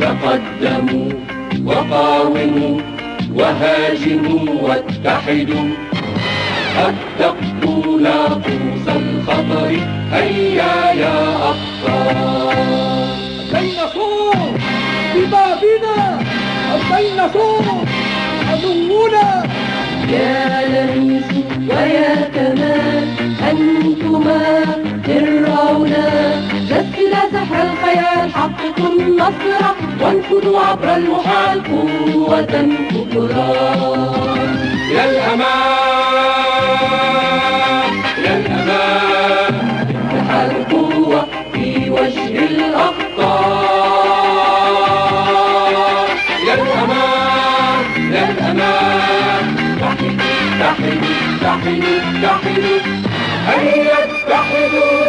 تقدموا وقاوموا وهاجموا واتحدوا. أتقوا ناقوس الخطر هيا يا أبطال الديناصور ببابنا الديناصور عدونا يا لميس ويا كمال أنتما فرعونا جسد سحر الخيال حققوا النصر وانفذوا عبر المحال قوة كبرى. يا الأمان يا الأمان. القوة في وجه الأخطار الأمان يا الأمان تحدوا تحدوا تحدوا تحدوا هيا اتحدوا